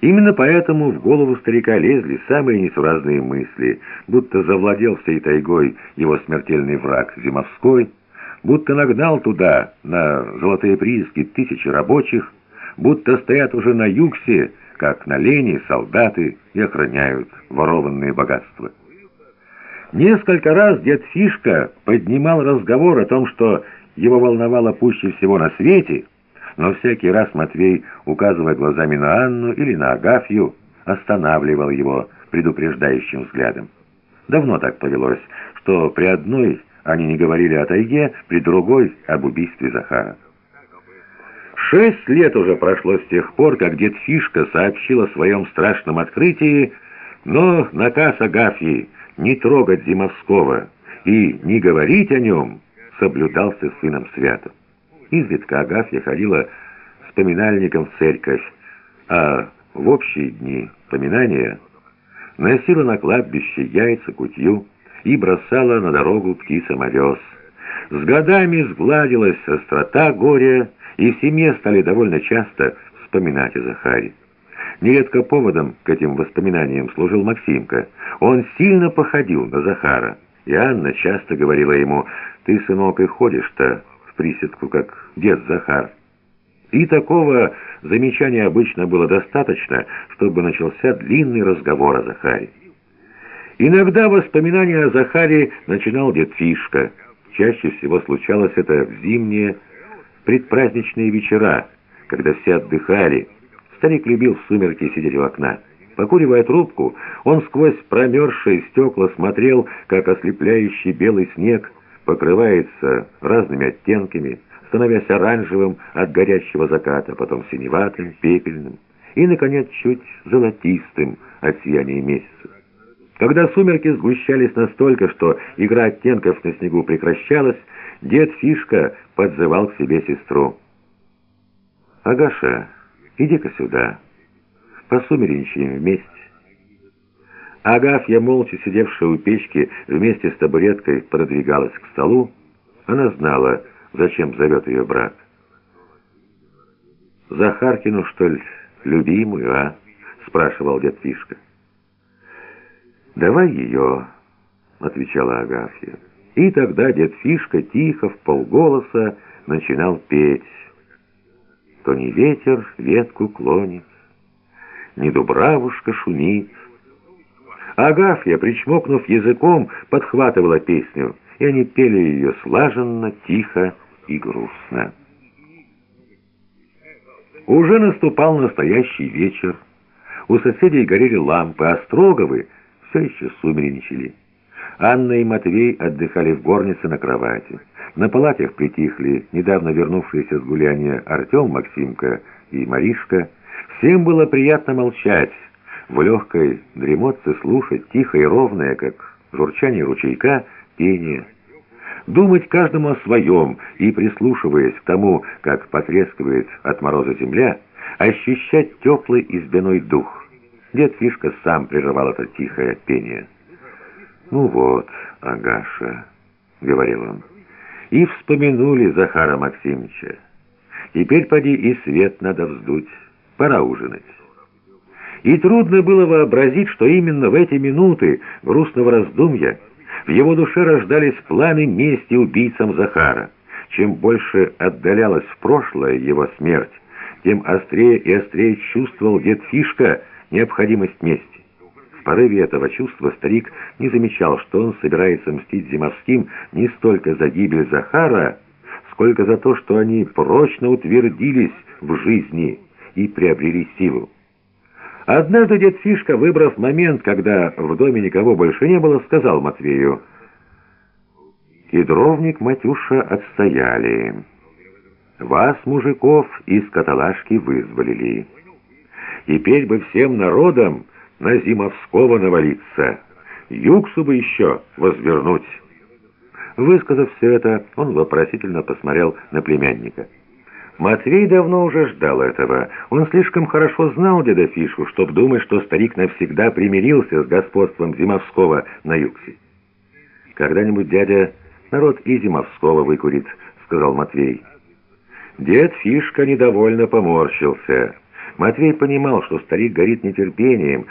Именно поэтому в голову старика лезли самые несуразные мысли, будто завладел всей тайгой его смертельный враг Зимовской, будто нагнал туда, на золотые прииски, тысячи рабочих, будто стоят уже на югсе, как на лени, солдаты и охраняют ворованные богатства. Несколько раз дед Фишка поднимал разговор о том, что его волновало пуще всего на свете, но всякий раз Матвей, указывая глазами на Анну или на Агафью, останавливал его предупреждающим взглядом. Давно так повелось, что при одной они не говорили о тайге, при другой — об убийстве Захара. Шесть лет уже прошло с тех пор, как дед Фишка сообщил о своем страшном открытии, но наказ Агафьи не трогать Зимовского и не говорить о нем соблюдался сыном Святом. Изредка Агафья ходила с поминальником в церковь, а в общие дни поминания носила на кладбище яйца, кутью и бросала на дорогу птицам овес. С годами сгладилась острота горя, и в семье стали довольно часто вспоминать о Захаре. Нередко поводом к этим воспоминаниям служил Максимка. Он сильно походил на Захара, и Анна часто говорила ему, «Ты, сынок, и ходишь-то приседку, как дед Захар». И такого замечания обычно было достаточно, чтобы начался длинный разговор о Захаре. Иногда воспоминания о Захаре начинал дед Фишка. Чаще всего случалось это в зимние предпраздничные вечера, когда все отдыхали. Старик любил в сумерки сидеть у окна. Покуривая трубку, он сквозь промерзшие стекла смотрел, как ослепляющий белый снег покрывается разными оттенками, становясь оранжевым от горящего заката, потом синеватым, пепельным и, наконец, чуть золотистым от сияния месяца. Когда сумерки сгущались настолько, что игра оттенков на снегу прекращалась, дед Фишка подзывал к себе сестру. «Агаша, иди-ка сюда, посумерничаем вместе». Агафья, молча сидевшая у печки, вместе с табуреткой продвигалась к столу. Она знала, зачем зовет ее брат. «Захаркину, что ли, любимую, а?» — спрашивал дед Фишка. «Давай ее», — отвечала Агафья. И тогда дед Фишка тихо, в полголоса, начинал петь. То не ветер ветку клонит, не дубравушка шумит. Агафья, причмокнув языком, подхватывала песню, и они пели ее слаженно, тихо и грустно. Уже наступал настоящий вечер. У соседей горели лампы, а Строговы все еще сумерничали. Анна и Матвей отдыхали в горнице на кровати. На палатях притихли недавно вернувшиеся с гуляния Артем, Максимка и Маришка. Всем было приятно молчать, в легкой дремотце слушать тихо и ровное, как журчание ручейка, пение. Думать каждому о своем и, прислушиваясь к тому, как потрескивает от мороза земля, ощущать теплый избяной дух. Дед Фишка сам прерывал это тихое пение. «Ну вот, Агаша», — говорил он, — «и вспомянули Захара Максимовича. Теперь поди и свет надо вздуть, пора ужинать». И трудно было вообразить, что именно в эти минуты грустного раздумья в его душе рождались планы мести убийцам Захара. Чем больше отдалялась в прошлое его смерть, тем острее и острее чувствовал дед Фишка необходимость мести порыве этого чувства старик не замечал, что он собирается мстить Зимовским не столько за гибель Захара, сколько за то, что они прочно утвердились в жизни и приобрели силу. Однажды дед Фишка, выбрав момент, когда в доме никого больше не было, сказал Матвею, «Кедровник, Матюша, отстояли. Вас, мужиков, из каталажки вызволили. Теперь бы всем народом на Зимовского навалиться, юксу бы еще возвернуть». Высказав все это, он вопросительно посмотрел на племянника. Матвей давно уже ждал этого. Он слишком хорошо знал деда Фишку, чтобы думать, что старик навсегда примирился с господством Зимовского на Юксе. «Когда-нибудь дядя народ и Зимовского выкурит», — сказал Матвей. Дед Фишка недовольно поморщился. Матвей понимал, что старик горит нетерпением,